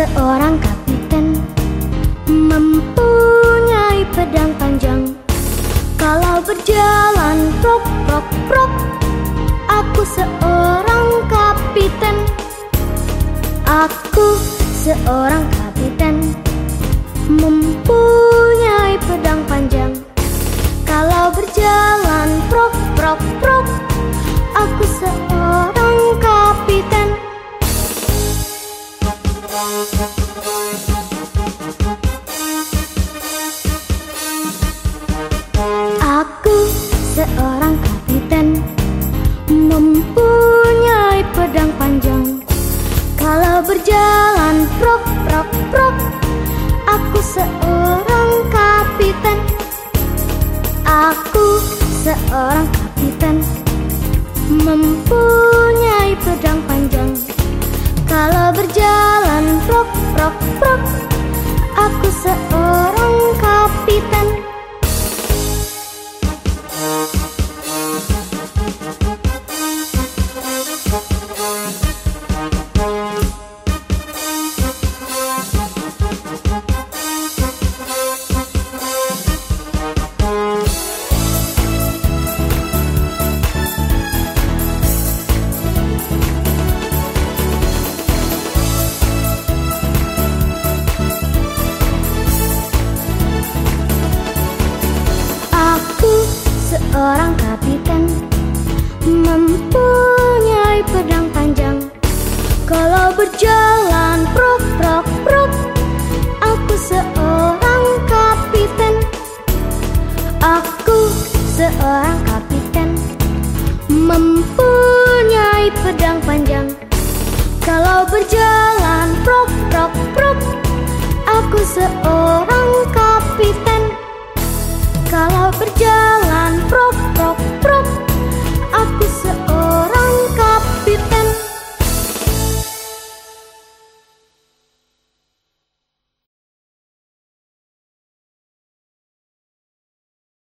seorang kapiten Mempunyai pedang panjang. Kalau berjalan prok prok prok Aku seorang kapiten. Aku seorang kapiten Mempunyai pedang panjang. Kalau berjalan berjalan prok prok prok Aku seorang kapiten. Aku seorang kapiten. Mempunyai pedang panjang. Kalau berjalan prok prok prok Aku seorang seorang kapiten. Mempunyai pedang panjang. Kalau berjalan prok prok prok. Aku seorang kapiten. Aku seorang kapiten. Mempunyai pedang panjang. Kalau berjalan prok prok